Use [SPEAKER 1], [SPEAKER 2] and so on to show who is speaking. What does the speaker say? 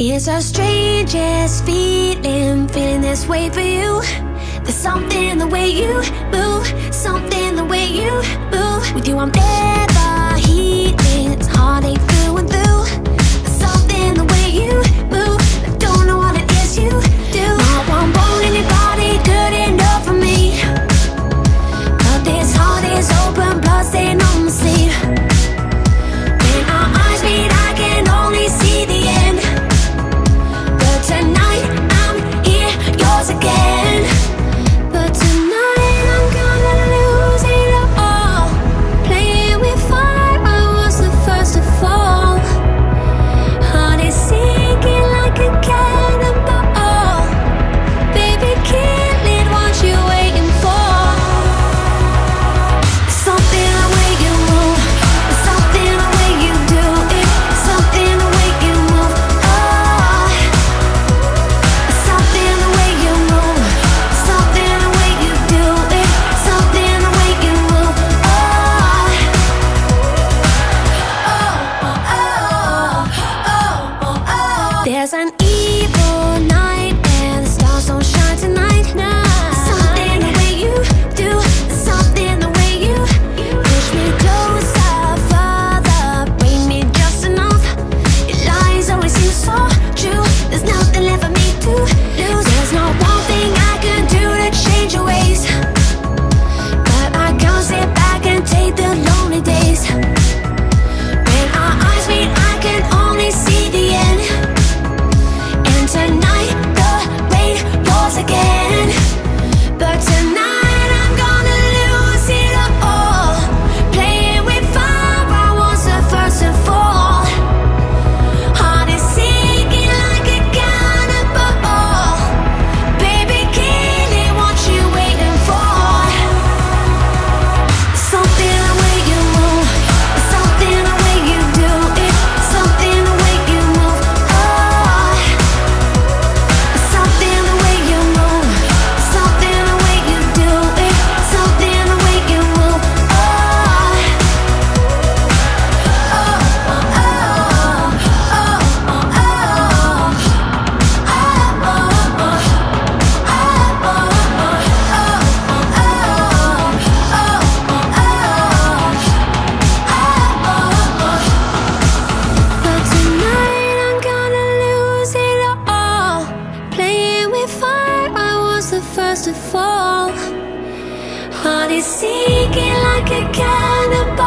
[SPEAKER 1] It's our strangest feeling, feeling this way for you. There's something in the way you move, something in the way you move. With you, I'm better. There's an seeking like a cannibal.